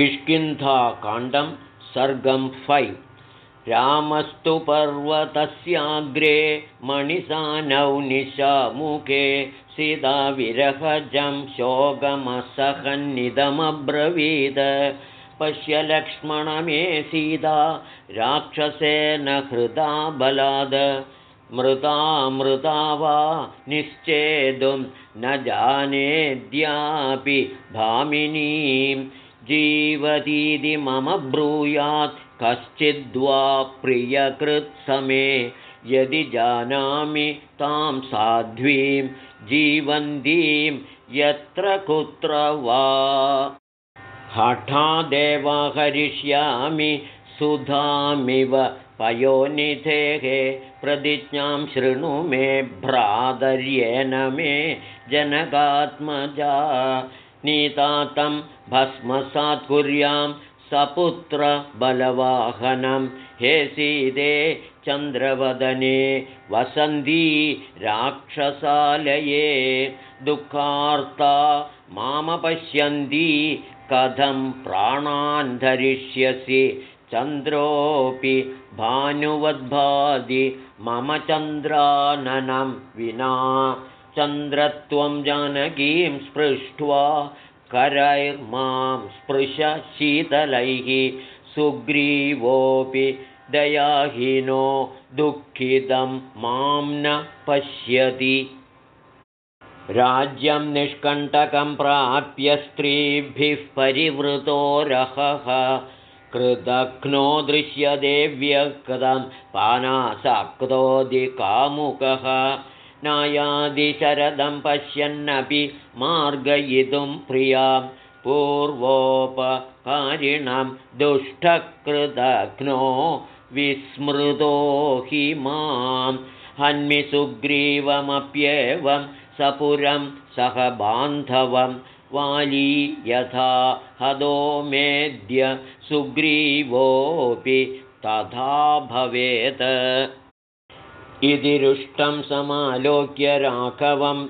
किष्किन्धाकाण्डं सर्गं five रामस्तु पर्वतस्याग्रे मणिसानौ निशामुखे सीताविरहजं शोकमसहन्निदमब्रवीद। पश्य लक्ष्मणमे सीता राक्षसेन हृदा बलाद। मृता वा निश्चेदुं न जानेद्यापि भामिनीं जीवतीति मम ब्रूयात् कश्चिद्वा प्रियकृत्समे यदि जानामि तां साध्वीं जीवन्तीं यत्र कुत्र वा। हठादेवाहरिष्यामि सुधामिव पयोनिधेः। प्रतिज्ञां शृणु मे भ्रातर्येण मे जनकात्मजा नीतातं भस्मसात् कुर्यां सपुत्रबलवाहनं। हे सीते चन्द्रवदने वसन्ती राक्षसालये दुःखार्ता मामपश्यन्ती कथं प्राणान् धरिष्यसि? चन्द्रोऽपि भानुवद्भादि मम चन्द्राननं विना चन्द्रत्वं जानकीं स्पृष्ट्वा करैर्मां स्पृश शीतलैः सुग्रीवोऽपि दयाहीनो दुःखितं मां न पश्यति। राज्यं निष्कण्टकं प्राप्य स्त्रीभिः परिवृतो रहः कृतघ्नो दृश्यते व्यक्तं पानासक्तोऽधिकामुकः नायादिशरदं पश्यन्नपि मार्गयितुं प्रियां पूर्वोपकारिणां दुष्टकृतघ्नो विस्मृतो हि मां। हन्मि सुग्रीवमप्येवं सपुरं सह बान्धवं वाली यथा हदो मेद्य सुग्रीवोऽपि तथा भवेत् इति रुष्टं समालोक्य राघवं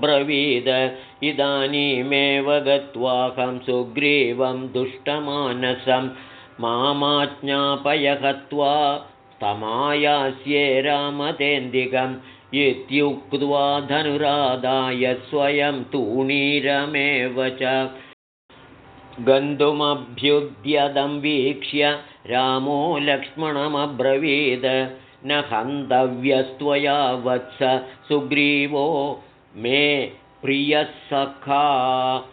ब्रवीद। इदानीमेव गत्वाहं सुग्रीवं दुष्टमानसं। मामाज्ञापय हत्वा तमायास्ये रामतेन्दिकम् इत्युक्त्वा धनुरादाय स्वयं तूणीरमेव च। गन्तुमभ्युद्यदं वीक्ष्य रामो लक्ष्मणमब्रवीद न हन्तव्यस्त्वया वत्स सुग्रीवो मे प्रियः सखा।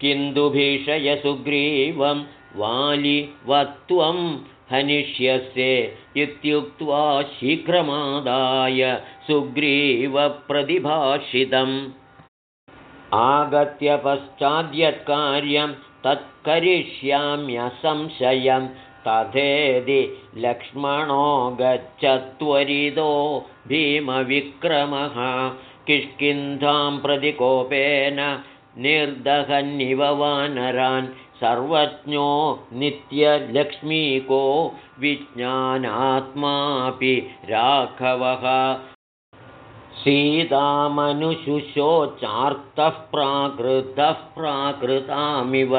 किन्तु भीषय सुग्रीवं वालिवत्वं हनिष्यसे इत्युक्त्वा शीघ्रमादाय सुग्रीवप्रतिभाषितम्। आगत्य पश्चाद्यत्कार्यं तत्करिष्याम्यसंशयं तथेदि लक्ष्मणो गच्छत्वरितो भीमविक्रमः किष्किन्धां प्रतिकोपेन निर्दहन्निव वानरान् सर्वज्ञो नित्यलक्ष्मीको विज्ञानात्मापि राघवः। सीतामनुशुशोचार्तः प्राकृतः प्राकृतामिव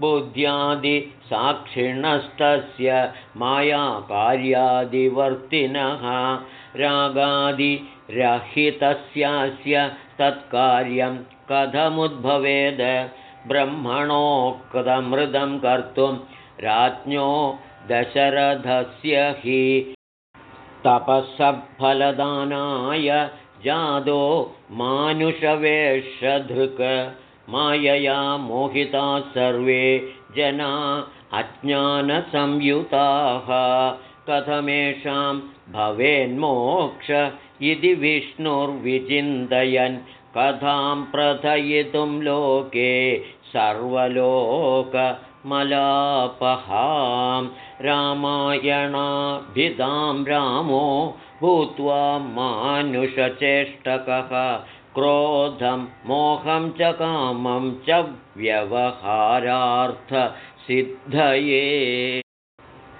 बुद्ध्यादिसाक्षिणस्तस्य मायाकार्यादिवर्तिनः रागादिरहितस्यास्य तत्कार्यं कथमुद्भवेद ब्रह्मणोक्तमृदं कर्तुं राज्ञो दशरथस्य हि। तपःसफलदानाय जादो मानुषवेषधृक् मायया मोहिताः सर्वे जना अज्ञानसंयुताः। कथमेषां भवेन्मोक्ष इति विष्णुर्विचिन्तयन्। कथां प्रथयितुं लोके सर्वलोकमलापहां। रामायणाभिधां रामो भूत्वा मानुषचेष्टकः क्रोधं मोहं च कामं च व्यवहारार्थसिद्धये।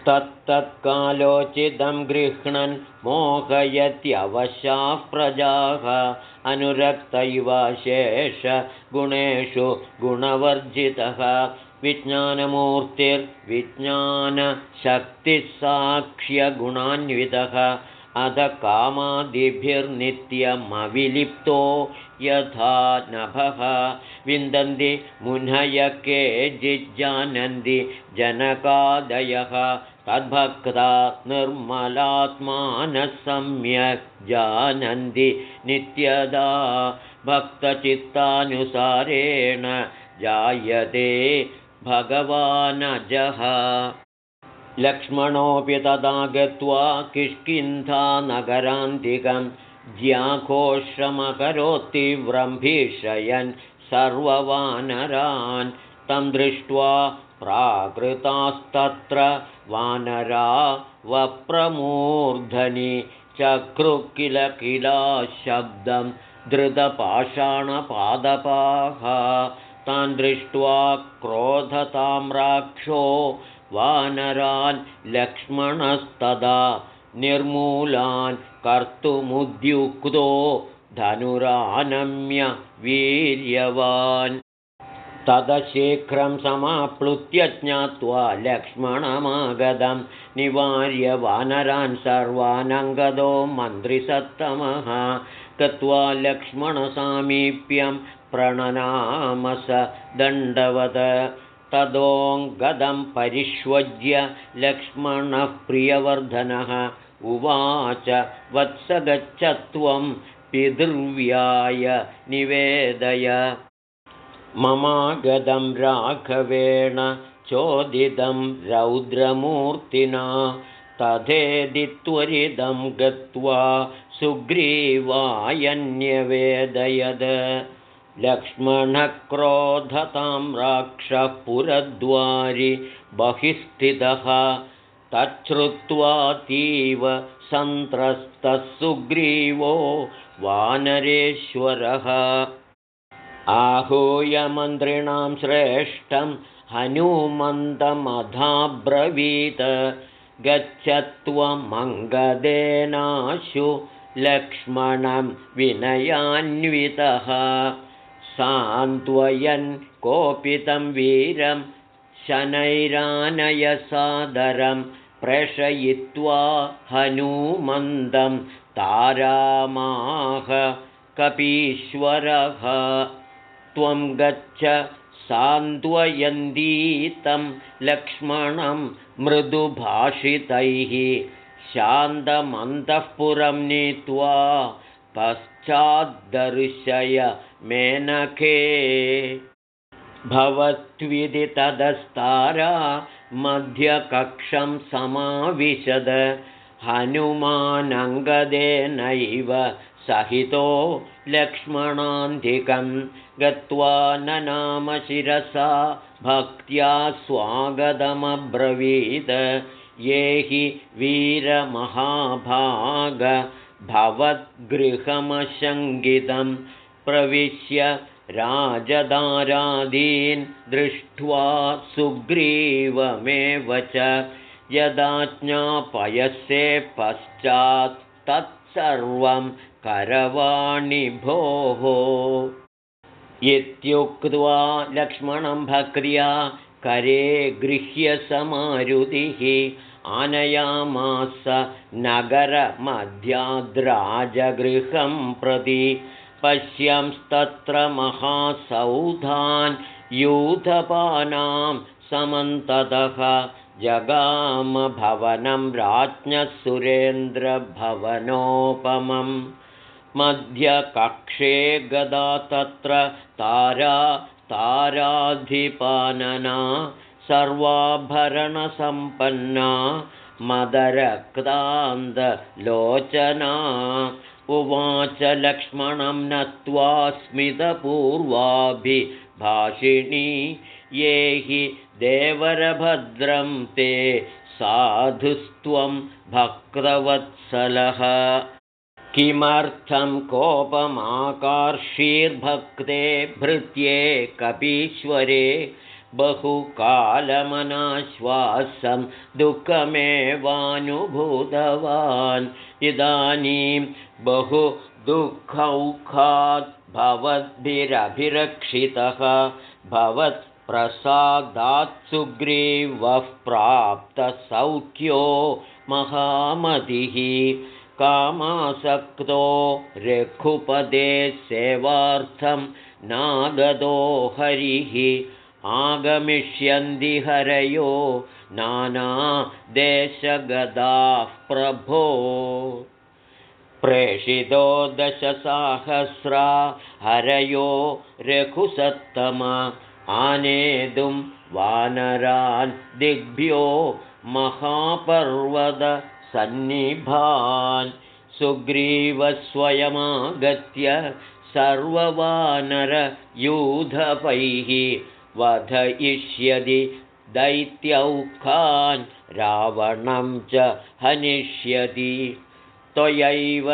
तत्तत्कालोचितं गृह्णन् मोहयत्यवशाः प्रजाः अनुरक्तैवाशेषगुणेषु गुणवर्जितः। विज्ञानमूर्तिर्विज्ञानशक्तिस्साक्ष्यगुणान्वितः अध कामादिभिर्नित्यमविलिप्तो यथा नभः। विन्दन्ति मुनय केजिज्जानन्ति जनकादयः। तद्भक्ता निर्मलात्मानः सम्यक् जानन्ति नित्यदा भक्तचित्तानुसारेण जायते भगवानजः लक्ष्मणोऽपि तदा गत्वा किष्किन्धानगरान्तिकं ज्याघोषमकरोत्तीव्रं भीषयन् सर्ववानरान्। तं दृष्ट्वा प्राकृतास्तत्र वानरा वप्रमूर्धनि चक्रुकिल किला शब्दं धृतपाषाणपादपाः। तान् दृष्ट्वा क्रोधताम्राक्षो वानरान् लक्ष्मणस्तदा निर्मूलान् कर्तुमुद्युक्तो धनुरानम्य वीर्यवान्। तदशीघ्रं समाप्लुत्य ज्ञात्वा लक्ष्मणमागतं निवार्य वानरान् सर्वानङ्गदो मन्त्रिसत्तमः। गत्वा लक्ष्मणसामीप्यं प्रणनामस दण्डवद तदोङ्गदं परिष्वज्य लक्ष्मणः प्रियवर्धनः उवाच वत्स गच्छ त्वं पितृव्याय निवेदय। ममागदं राघवेण चोदितं रौद्रमूर्तिना तथेदित्वरिदं गत्वा सुग्रीवायन्यवेदयद लक्ष्मणक्रोधतां राक्षः पुरद्वारि बहिस्थितः तच्छ्रुत्वातीव सन्त्रस्तः सुग्रीवो वानरेश्वरः। आहूय मन्त्रिणां श्रेष्ठं हनुमन्तमधाब्रवीत गच्छत्वमङ्गदेनाशु लक्ष्मणं विनयान्वितः सान्त्वयन् कोपितं वीरं शनैरानयसादरं प्रेषयित्वा हनूमन्दं तारामाह कपीश्वरः। त्वं गच्छ सान्त्वयन्दीतं लक्ष्मणं मृदुभाषितैः शान्तमन्तःपुरं नीत्वा पश्चाद्दर्शय मेनके। भवत्विधि तदस्तारा मध्यकक्षं समाविशद। हनुमानङ्गदेनैव सहितो लक्ष्मणान्धिकं गत्वा न नाम शिरसा भक्त्या स्वागतमब्रवीद। ये हि वीरमहाभाग भवद्गृहमशङ्गितं प्रविश्य राजदारादीन् दृष्ट्वा सुग्रीवमेव च यदाज्ञापयस्ये पश्चात् तत्सर्वं करवाणि भोः इत्युक्त्वा लक्ष्मणं भक्र्या करे गृह्यसमारुतिः आनयामास नगरमध्याद्राजगृहं प्रति पश्यंस्तत्र महासौधान् यूथपानां समन्ततः जगामभवनं राज्ञः सुरेन्द्रभवनोपमं मध्यकक्षे गदा तत्र तारा ताराधिपानना सर्वाभरणसम्पन्ना मदरक्तान्दलोचना उवाच लक्ष्मणं नत्वा स्मितपूर्वाभिभाषिणी। ये हि देवरभद्रं ते साधुस्त्वं भक्तवत्सलः। किमर्थं कोपमाकार्षीर्भक्ते भृत्ये कपीश्वरे बहुकालमनाश्वासं दुःखमेवानुभूतवान्। इदानीं बहु दुःखौखात् भवद्भिरभिरक्षितः भवत्प्रसादात्सुग्रीवः प्राप्तसौख्यो महामतिः। कामासक्तो रघुपदे सेवार्थं नागदो हरिः आगमिष्यन्ति हरयो नानादेशगदाः प्रभो। प्रेषितो दशसाहस्रा हरयो रघुसत्तम आनेतुं वानरान् दिग्भ्यो महापर्वतसन्निभान्। सुग्रीवस्वयमागत्य सर्ववानरयूधपैः वधयिष्यति दैत्यौखान् रावणं च हनिष्यति। त्वयैव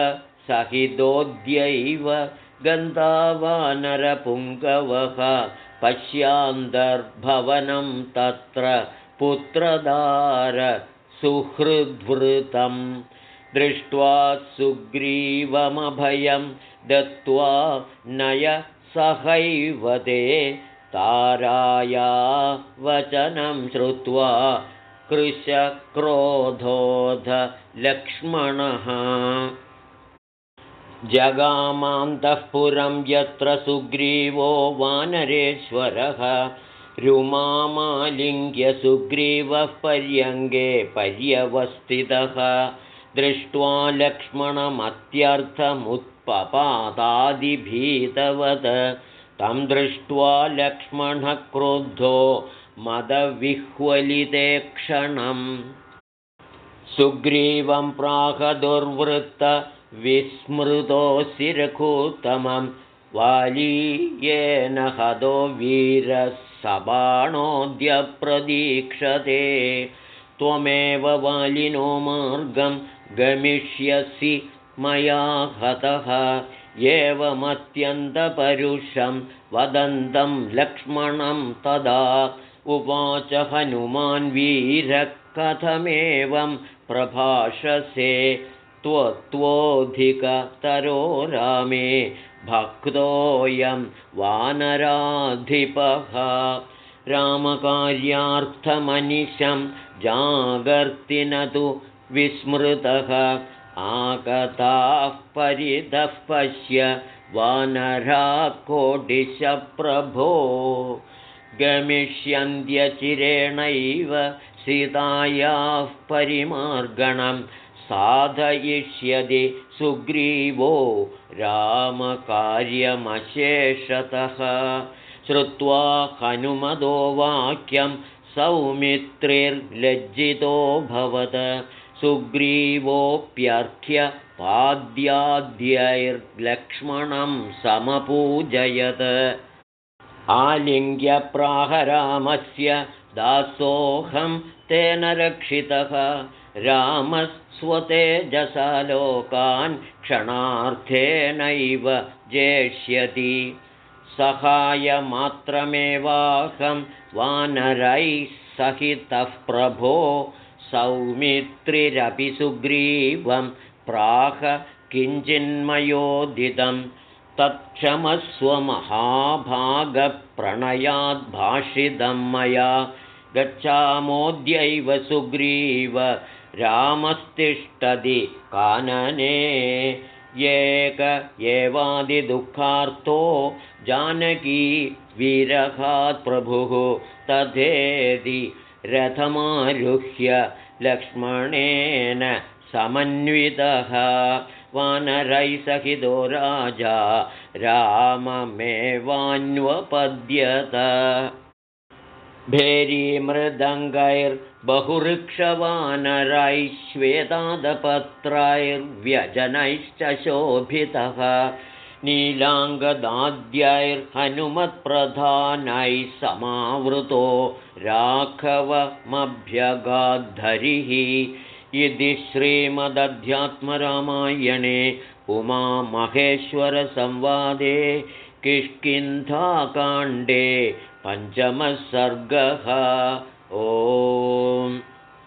सहितोद्यैव गन्धावानरपुङ्गवः पश्यान्तर्भवनं तत्र पुत्रदार सुहृद्वृतं दृष्ट्वा सुग्रीवमभयं दत्त्वा नय सहैव ते ताराया वचनं श्रुत्वा कृशक्रोधोध लक्ष्मणः। जगामान्तःपुरं यत्र सुग्रीवो वानरेश्वरः रुमामालिङ्ग्यसुग्रीवः पर्यङ्गे पर्यवस्थितः। दृष्ट्वा लक्ष्मणमत्यर्थमुत्पपादादिभीतवत् तं दृष्ट्वा लक्ष्मणः क्रुद्धो मदविह्वलिते क्षणम् सुग्रीवं प्राहदुर्वृत्तविस्मृतोऽसि रघुत्तमं वालीयेन हदो वीरः सबाणोऽद्य प्रदीक्षते त्वमेव वालिनो मार्गं गमिष्यसि मया हतः एवमत्यन्तपरुषं वदन्तं लक्ष्मणं तदा उवाच हनुमान् वीरः कथमेवं प्रभाषसे त्वत्वोऽधिकतरो रामे भक्तोऽयं वानराधिपः। रामकार्यार्थमनिशं जागर्तिनतु विस्मृतः आगताः परितः पश्य वानराकोटिशप्रभो गमिष्यन्त्यचिरेणैव सीतायाः परिमार्गणं साधयिष्यति सुग्रीवो रामकार्यमशेषतः। श्रुत्वा हनुमदो वाक्यं भवत सुग्रीवोऽप्यर्थ्य पाद्याद्यैर्लक्ष्मणं समपूजयत्। आलिङ्ग्यप्राहरामस्य दासोऽहं तेन रक्षितः। रामस्वतेजसा लोकान् क्षणार्थेनैव जेष्यति। सहायमात्रमेवाहं वानरैः सहितः प्रभो सौमित्रिरपि सुग्रीवं प्राह किञ्चिन्मयोदितं तत्क्षमस्वमहाभागप्रणयाद्भाषितं मया गच्छामोऽद्यैव सुग्रीव रामस्तिष्ठति कानने एक एवादिदुःखार्तो जानकी विरहात् प्रभुः तथेति रथमारुह्य लक्ष्मणेन समन्वितः। वानरैसहितो राजा राममेवान्वपद्यत। भेरीमृदङ्गैर्बहुवृक्षवानरैश्वेतादपत्रैर्व्यजनैश्च शोभितः नीलाङ्गदाद्यैर्हनुमत्प्रधानैः समावृतो राघवमभ्यगाद्धरिः। इति श्रीमदध्यात्मरामायणे उमामहेश्वरसंवादे किष्किन्धाकाण्डे पञ्चमः सर्गः। ओ